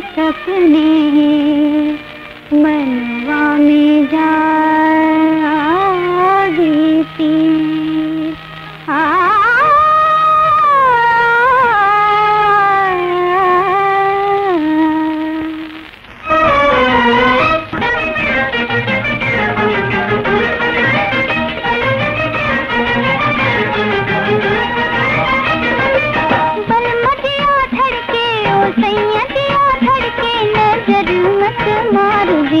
कसने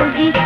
एक